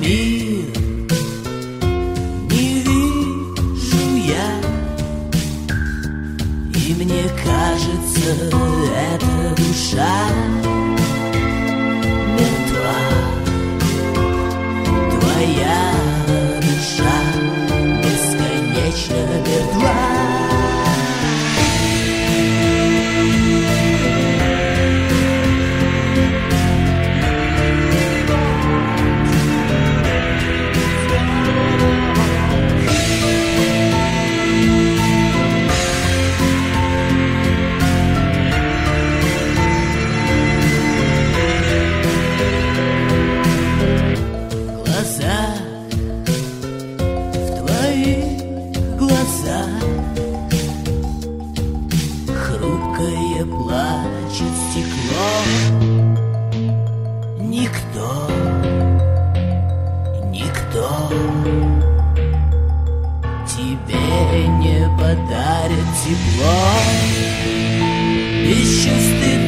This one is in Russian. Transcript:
мир. Не вижу я, и мне кажется, это душа. где плачет стекло Никто, никто Тебе не подарит тепло. Без чувств